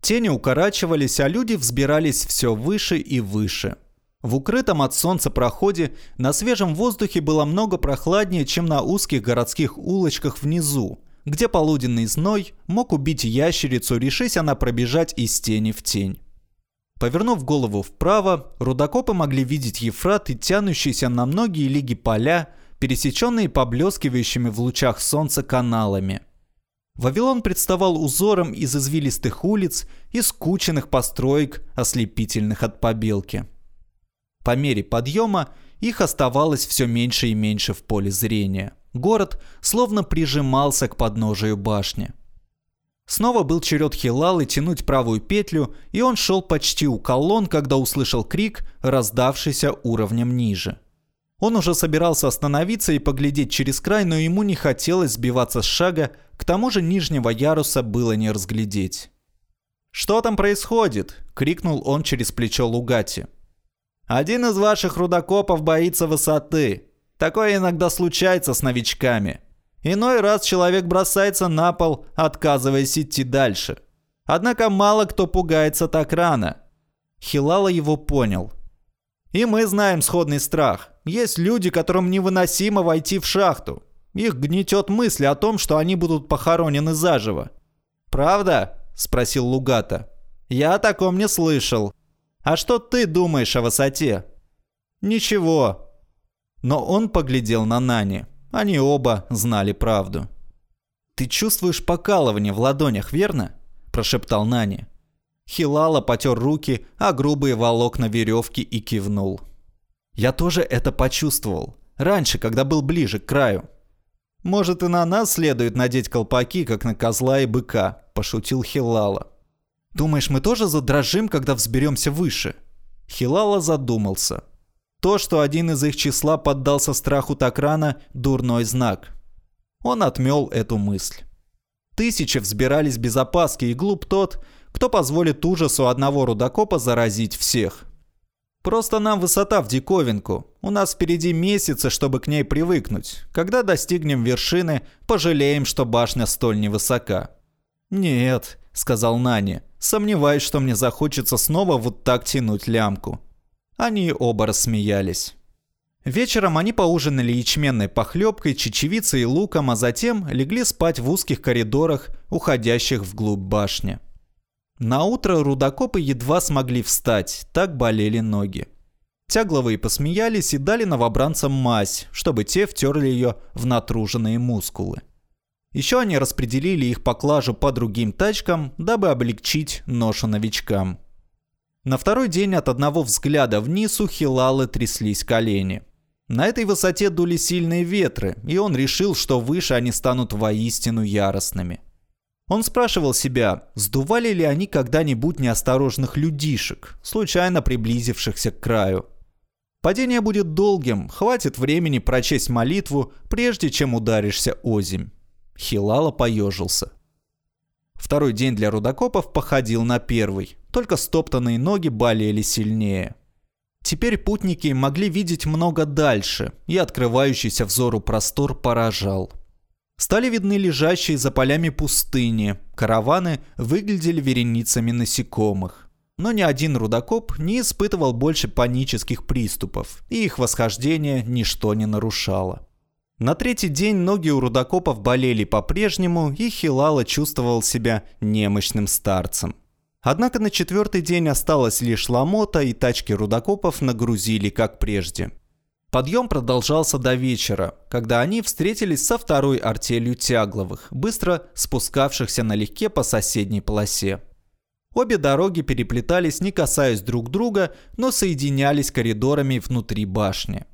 Тени укорачивались, а люди взбирались все выше и выше. В укрытом от солнца проходе на свежем воздухе было много прохладнее, чем на узких городских улочках внизу, где полуденный зной мог убить ящерицу, решись она пробежать из тени в тень. Повернув голову вправо, рудокопы могли видеть Ефрат и тянущиеся на многие лиги поля, пересеченные поблескивающими в лучах солнца каналами. Вавилон представал узором из извилистых улиц и скученных построек, ослепительных от побелки. По мере подъема их оставалось все меньше и меньше в поле зрения. Город словно прижимался к подножию башни. Снова был черед Хилалы тянуть правую петлю, и он шел почти у колонн, когда услышал крик, раздавшийся уровнем ниже. Он уже собирался остановиться и поглядеть через край, но ему не хотелось сбиваться с шага, к тому же нижнего яруса было не разглядеть. «Что там происходит?» – крикнул он через плечо Лугати. «Один из ваших рудокопов боится высоты. Такое иногда случается с новичками. Иной раз человек бросается на пол, отказываясь идти дальше. Однако мало кто пугается так рано». Хилала его понял. «И мы знаем сходный страх. Есть люди, которым невыносимо войти в шахту. Их гнетет мысль о том, что они будут похоронены заживо. «Правда?» – спросил Лугата. «Я о таком не слышал. А что ты думаешь о высоте?» «Ничего». Но он поглядел на Нани. Они оба знали правду. «Ты чувствуешь покалывание в ладонях, верно?» – прошептал Нани. Хилала потер руки, а грубые волокна веревки и кивнул. Я тоже это почувствовал. Раньше, когда был ближе к краю. «Может, и на нас следует надеть колпаки, как на козла и быка», – пошутил Хилала. «Думаешь, мы тоже задрожим, когда взберемся выше?» Хилала задумался. То, что один из их числа поддался страху так рано – дурной знак. Он отмел эту мысль. Тысячи взбирались без опаски, и глуп тот, кто позволит ужасу одного рудокопа заразить всех. Просто нам высота в диковинку. У нас впереди месяцы, чтобы к ней привыкнуть. Когда достигнем вершины, пожалеем, что башня столь невысока». «Нет», — сказал Нани, — «сомневаюсь, что мне захочется снова вот так тянуть лямку». Они оба рассмеялись. Вечером они поужинали ячменной похлебкой, чечевицей и луком, а затем легли спать в узких коридорах, уходящих вглубь башни. На утро рудокопы едва смогли встать, так болели ноги. Тягловые посмеялись и дали новобранцам мазь, чтобы те втерли ее в натруженные мускулы. Еще они распределили их поклажу по другим тачкам, дабы облегчить ношу новичкам. На второй день от одного взгляда вниз у Хилалы тряслись колени. На этой высоте дули сильные ветры, и он решил, что выше они станут воистину яростными – он спрашивал себя, сдували ли они когда-нибудь неосторожных людишек, случайно приблизившихся к краю. Падение будет долгим, хватит времени прочесть молитву, прежде чем ударишься озимь. Хилала поежился. Второй день для рудокопов походил на первый, только стоптанные ноги болели сильнее. Теперь путники могли видеть много дальше, и открывающийся взору простор поражал. Стали видны лежащие за полями пустыни. Караваны выглядели вереницами насекомых. Но ни один рудокоп не испытывал больше панических приступов, и их восхождение ничто не нарушало. На третий день ноги у рудокопов болели по-прежнему, и Хилала чувствовал себя немощным старцем. Однако на четвертый день осталась лишь ломота, и тачки рудокопов нагрузили, как прежде. Подъем продолжался до вечера, когда они встретились со второй артелью Тягловых, быстро спускавшихся налегке по соседней полосе. Обе дороги переплетались, не касаясь друг друга, но соединялись коридорами внутри башни.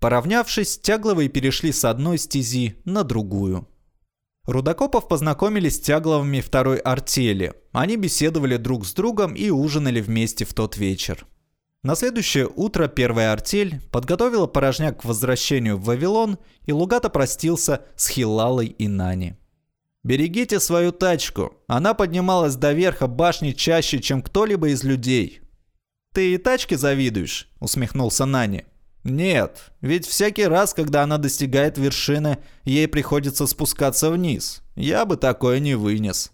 Поравнявшись, Тягловые перешли с одной стези на другую. Рудокопов познакомились с Тягловыми второй артели. Они беседовали друг с другом и ужинали вместе в тот вечер. На следующее утро первая артель подготовила порожняк к возвращению в Вавилон, и Лугата простился с Хилалой и Нани. «Берегите свою тачку. Она поднималась до верха башни чаще, чем кто-либо из людей». «Ты и тачке завидуешь?» – усмехнулся Нани. «Нет, ведь всякий раз, когда она достигает вершины, ей приходится спускаться вниз. Я бы такое не вынес».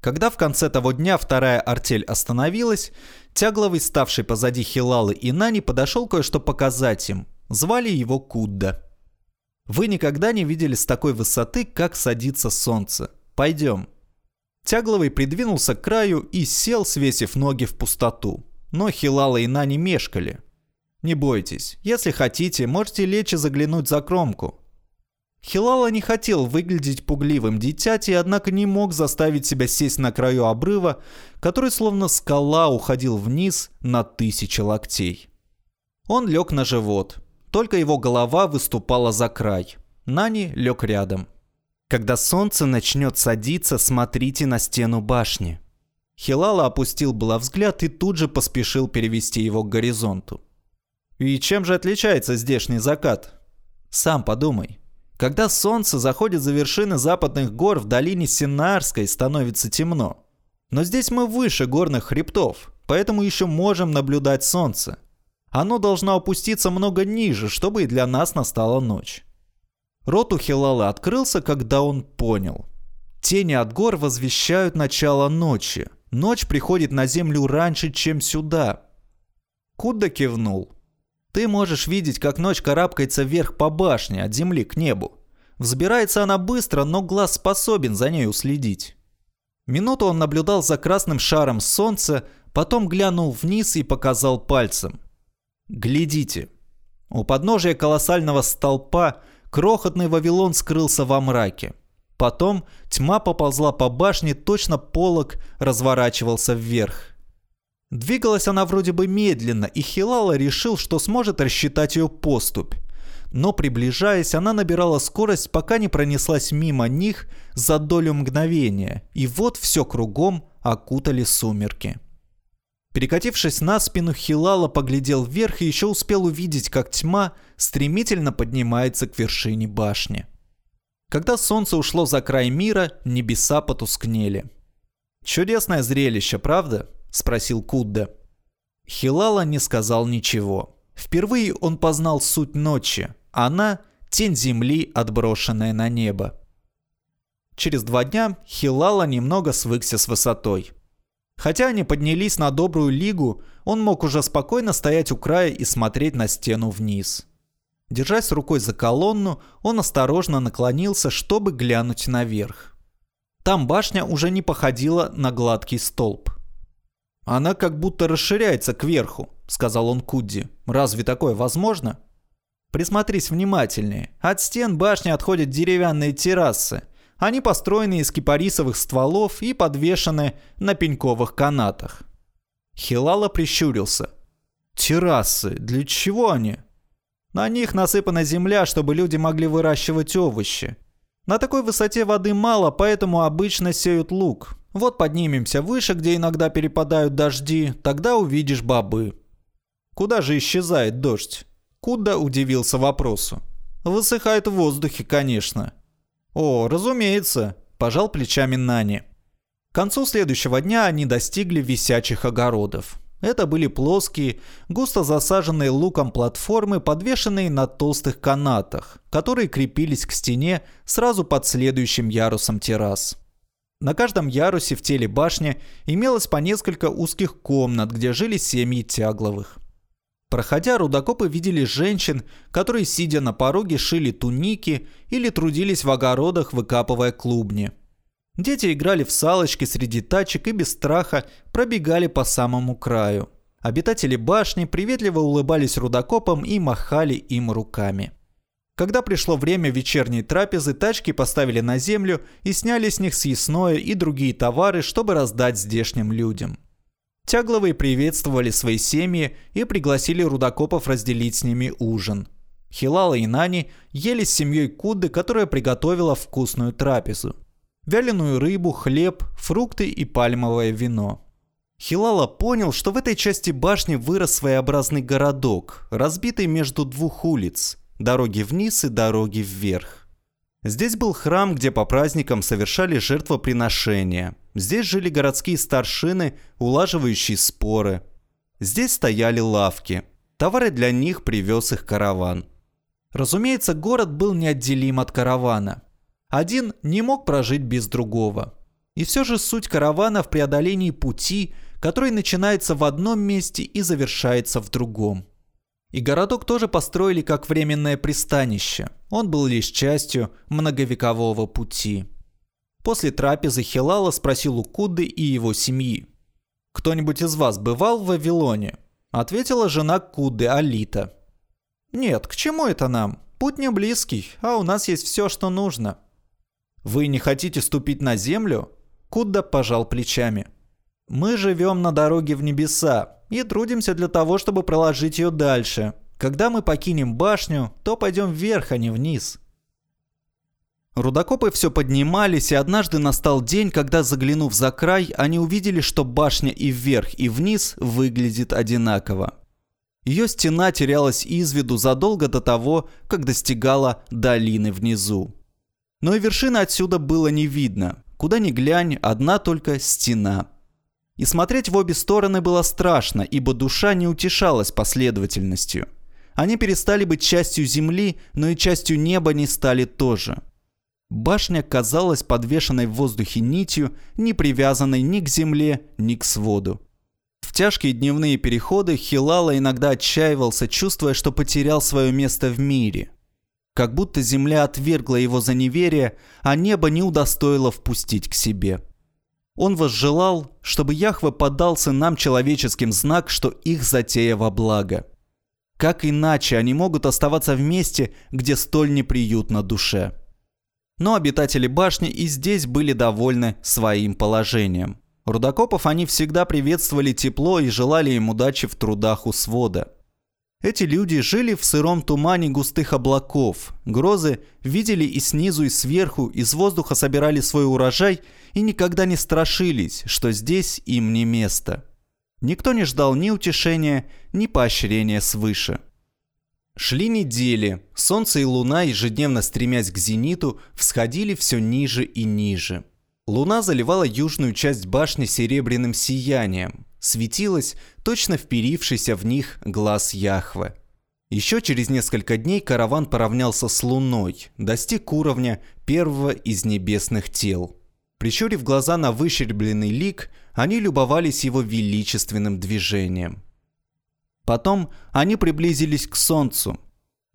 Когда в конце того дня вторая артель остановилась, Тягловый, ставший позади Хилалы и Нани, подошел кое-что показать им. Звали его Кудда. Вы никогда не видели с такой высоты, как садится солнце. Пойдем. Тягловый придвинулся к краю и сел, свесив ноги в пустоту. Но Хилала и Нани мешкали. Не бойтесь, если хотите, можете лечь и заглянуть за кромку. Хилала не хотел выглядеть пугливым дитятей, однако не мог заставить себя сесть на краю обрыва, который словно скала уходил вниз на тысячи локтей. Он лег на живот, только его голова выступала за край. Нани лег рядом. Когда солнце начнет садиться, смотрите на стену башни. Хилала опустил было взгляд и тут же поспешил перевести его к горизонту. И чем же отличается здешний закат? Сам подумай. Когда солнце заходит за вершины западных гор в долине Синарской, становится темно. Но здесь мы выше горных хребтов, поэтому еще можем наблюдать солнце. Оно должно опуститься много ниже, чтобы и для нас настала ночь. Рот у Хилала открылся, когда он понял. Тени от гор возвещают начало ночи. Ночь приходит на землю раньше, чем сюда. Кудда кивнул. Ты можешь видеть, как ночь карабкается вверх по башне, от земли к небу. Взбирается она быстро, но глаз способен за ней уследить. Минуту он наблюдал за красным шаром солнца, потом глянул вниз и показал пальцем. «Глядите». У подножия колоссального столпа крохотный Вавилон скрылся во мраке. Потом тьма поползла по башне, точно полог разворачивался вверх. Двигалась она вроде бы медленно, и Хилала решил, что сможет рассчитать ее поступь. Но приближаясь, она набирала скорость, пока не пронеслась мимо них за долю мгновения, и вот все кругом окутали сумерки. Перекатившись на спину, Хилала поглядел вверх и еще успел увидеть, как тьма стремительно поднимается к вершине башни. Когда солнце ушло за край мира, небеса потускнели. Чудесное зрелище, правда? Спросил Кудда. Хилала не сказал ничего. Впервые он познал суть ночи. Она – тень земли, отброшенная на небо. Через два дня Хилала немного свыкся с высотой. Хотя они поднялись на добрую лигу, он мог уже спокойно стоять у края и смотреть на стену вниз. Держась рукой за колонну, он осторожно наклонился, чтобы глянуть наверх. Там башня уже не походила на гладкий столб. «Она как будто расширяется кверху», — сказал он Кудди. «Разве такое возможно?» «Присмотрись внимательнее. От стен башни отходят деревянные террасы. Они построены из кипарисовых стволов и подвешены на пеньковых канатах». Хилала прищурился. «Террасы? Для чего они?» «На них насыпана земля, чтобы люди могли выращивать овощи. На такой высоте воды мало, поэтому обычно сеют лук. Вот поднимемся выше, где иногда перепадают дожди, тогда увидишь бобы. Куда же исчезает дождь? Куда удивился вопросу. Высыхает в воздухе, конечно. О, разумеется, пожал плечами Нани. К концу следующего дня они достигли висячих огородов. Это были плоские, густо засаженные луком платформы, подвешенные на толстых канатах, которые крепились к стене сразу под следующим ярусом террас. На каждом ярусе в теле башни имелось по несколько узких комнат, где жили семьи тягловых. Проходя, рудокопы видели женщин, которые, сидя на пороге, шили туники или трудились в огородах, выкапывая клубни – Дети играли в салочки среди тачек и без страха пробегали по самому краю. Обитатели башни приветливо улыбались рудокопам и махали им руками. Когда пришло время вечерней трапезы, тачки поставили на землю и сняли с них съестное и другие товары, чтобы раздать здешним людям. Тягловые приветствовали свои семьи и пригласили рудокопов разделить с ними ужин. Хилала и Нани ели с семьей Кудды, которая приготовила вкусную трапезу вяленую рыбу, хлеб, фрукты и пальмовое вино. Хилала понял, что в этой части башни вырос своеобразный городок, разбитый между двух улиц – дороги вниз и дороги вверх. Здесь был храм, где по праздникам совершали жертвоприношения. Здесь жили городские старшины, улаживающие споры. Здесь стояли лавки. Товары для них привез их караван. Разумеется, город был неотделим от каравана. Один не мог прожить без другого. И все же суть каравана в преодолении пути, который начинается в одном месте и завершается в другом. И городок тоже построили как временное пристанище. Он был лишь частью многовекового пути. После трапезы Хилала спросил у Кудды и его семьи. «Кто-нибудь из вас бывал в Вавилоне?» Ответила жена Кудды Алита. «Нет, к чему это нам? Путь не близкий, а у нас есть все, что нужно». «Вы не хотите ступить на землю?» Кудда пожал плечами. «Мы живем на дороге в небеса и трудимся для того, чтобы проложить ее дальше. Когда мы покинем башню, то пойдем вверх, а не вниз». Рудокопы все поднимались, и однажды настал день, когда, заглянув за край, они увидели, что башня и вверх, и вниз выглядит одинаково. Ее стена терялась из виду задолго до того, как достигала долины внизу. Но и вершины отсюда было не видно. Куда ни глянь, одна только стена. И смотреть в обе стороны было страшно, ибо душа не утешалась последовательностью. Они перестали быть частью земли, но и частью неба не стали тоже. Башня казалась подвешенной в воздухе нитью, не привязанной ни к земле, ни к своду. В тяжкие дневные переходы Хилала иногда отчаивался, чувствуя, что потерял свое место в мире. Как будто земля отвергла его за неверие, а небо не удостоило впустить к себе. Он возжелал, чтобы Яхве подался нам человеческим знак, что их затея во благо. Как иначе они могут оставаться вместе, где столь неприютно душе? Но обитатели башни и здесь были довольны своим положением. Рудокопов они всегда приветствовали тепло и желали им удачи в трудах у свода. Эти люди жили в сыром тумане густых облаков. Грозы видели и снизу, и сверху, из воздуха собирали свой урожай и никогда не страшились, что здесь им не место. Никто не ждал ни утешения, ни поощрения свыше. Шли недели, солнце и луна, ежедневно стремясь к зениту, всходили все ниже и ниже. Луна заливала южную часть башни серебряным сиянием, светилась точно вперившийся в них глаз Яхве. Еще через несколько дней караван поравнялся с Луной, достиг уровня первого из небесных тел. Прищурив глаза на выщербленный лик, они любовались его величественным движением. Потом они приблизились к Солнцу.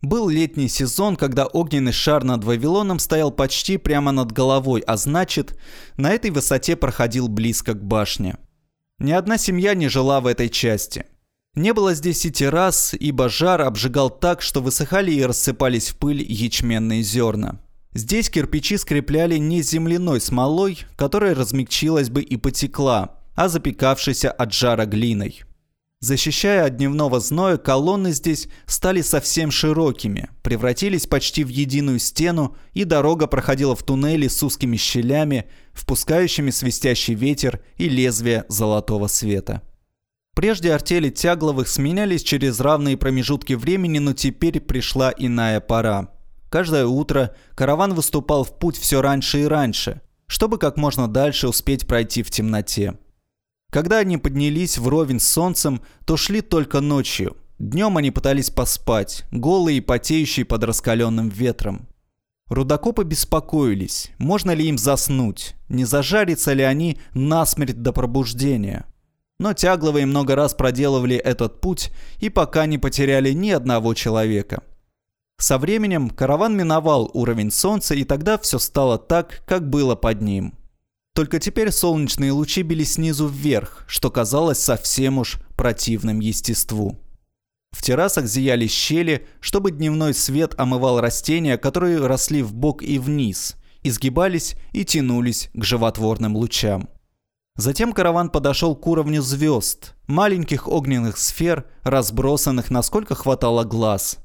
Был летний сезон, когда огненный шар над Вавилоном стоял почти прямо над головой, а значит, на этой высоте проходил близко к башне. Ни одна семья не жила в этой части. Не было здесь и террас, ибо жар обжигал так, что высыхали и рассыпались в пыль ячменные зерна. Здесь кирпичи скрепляли не земляной смолой, которая размягчилась бы и потекла, а запекавшейся от жара глиной. Защищая от дневного зноя, колонны здесь стали совсем широкими, превратились почти в единую стену, и дорога проходила в туннели с узкими щелями, впускающими свистящий ветер и лезвие золотого света. Прежде артели тягловых сменялись через равные промежутки времени, но теперь пришла иная пора. Каждое утро караван выступал в путь все раньше и раньше, чтобы как можно дальше успеть пройти в темноте. Когда они поднялись вровень с солнцем, то шли только ночью. Днем они пытались поспать, голые и потеющие под раскаленным ветром. Рудокопы беспокоились, можно ли им заснуть, не зажарятся ли они насмерть до пробуждения. Но тягловые много раз проделывали этот путь и пока не потеряли ни одного человека. Со временем караван миновал уровень солнца, и тогда все стало так, как было под ним. Только теперь солнечные лучи били снизу вверх, что казалось совсем уж противным естеству. В террасах зияли щели, чтобы дневной свет омывал растения, которые росли в бок и вниз, изгибались и тянулись к животворным лучам. Затем караван подошел к уровню звезд, маленьких огненных сфер, разбросанных насколько хватало глаз.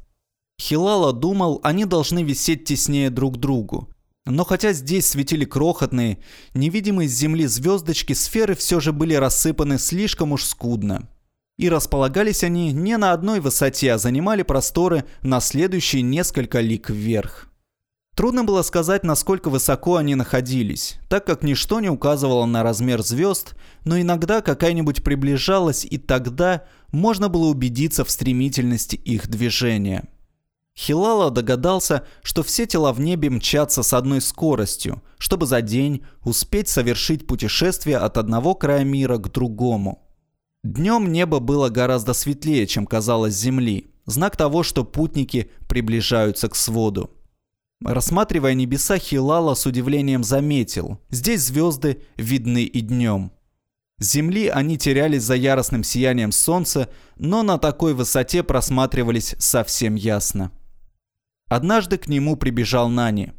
Хилала думал, они должны висеть теснее друг другу, но хотя здесь светили крохотные, невидимые с Земли звездочки, сферы все же были рассыпаны слишком уж скудно. И располагались они не на одной высоте, а занимали просторы на следующие несколько лик вверх. Трудно было сказать, насколько высоко они находились, так как ничто не указывало на размер звезд, но иногда какая-нибудь приближалась, и тогда можно было убедиться в стремительности их движения. Хилала догадался, что все тела в небе мчатся с одной скоростью, чтобы за день успеть совершить путешествие от одного края мира к другому. Днем небо было гораздо светлее, чем казалось Земли, знак того, что путники приближаются к своду. Рассматривая небеса, Хилала с удивлением заметил, здесь звезды видны и днем. С Земли они терялись за яростным сиянием солнца, но на такой высоте просматривались совсем ясно. Однажды к нему прибежал Нани.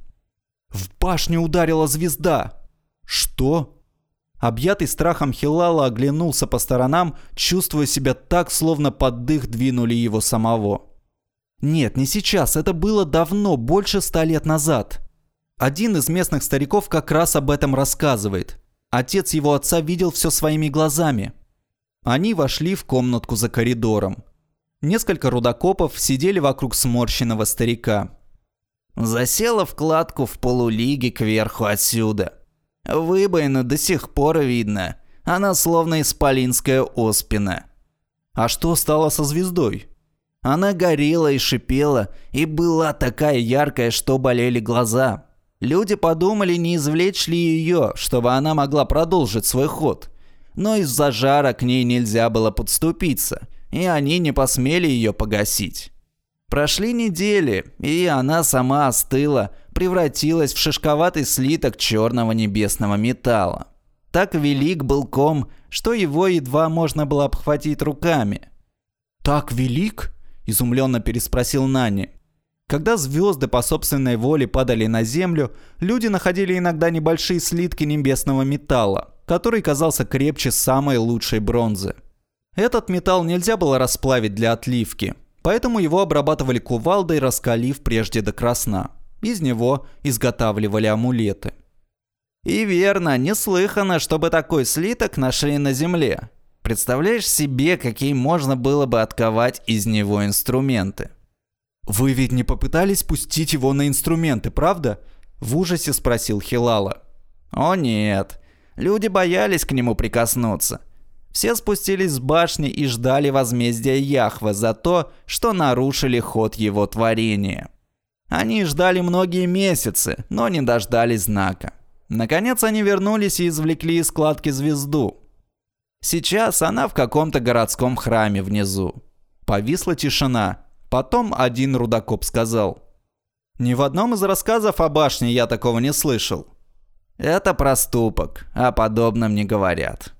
«В башню ударила звезда!» «Что?» Объятый страхом Хилала оглянулся по сторонам, чувствуя себя так, словно под дых двинули его самого. Нет, не сейчас, это было давно, больше ста лет назад. Один из местных стариков как раз об этом рассказывает. Отец его отца видел все своими глазами. Они вошли в комнатку за коридором. Несколько рудокопов сидели вокруг сморщенного старика. Засела вкладку в полулиге кверху отсюда. Выбоину до сих пор видно. Она словно исполинская оспина. А что стало со звездой? Она горела и шипела, и была такая яркая, что болели глаза. Люди подумали, не извлечь ли ее, чтобы она могла продолжить свой ход. Но из-за жара к ней нельзя было подступиться, и они не посмели ее погасить. Прошли недели, и она сама остыла, превратилась в шишковатый слиток черного небесного металла. Так велик был ком, что его едва можно было обхватить руками. «Так велик?» – изумленно переспросил Нани. Когда звезды по собственной воле падали на Землю, люди находили иногда небольшие слитки небесного металла, который казался крепче самой лучшей бронзы. Этот металл нельзя было расплавить для отливки, поэтому его обрабатывали кувалдой, раскалив прежде до красна. Из него изготавливали амулеты. И верно, неслыханно, чтобы такой слиток нашли на земле. Представляешь себе, какие можно было бы отковать из него инструменты? «Вы ведь не попытались пустить его на инструменты, правда?» В ужасе спросил Хилала. «О нет, люди боялись к нему прикоснуться. Все спустились с башни и ждали возмездия Яхвы за то, что нарушили ход его творения. Они ждали многие месяцы, но не дождались знака. Наконец они вернулись и извлекли из складки звезду. Сейчас она в каком-то городском храме внизу. Повисла тишина. Потом один рудокоп сказал. «Ни в одном из рассказов о башне я такого не слышал». «Это проступок, о подобном не говорят».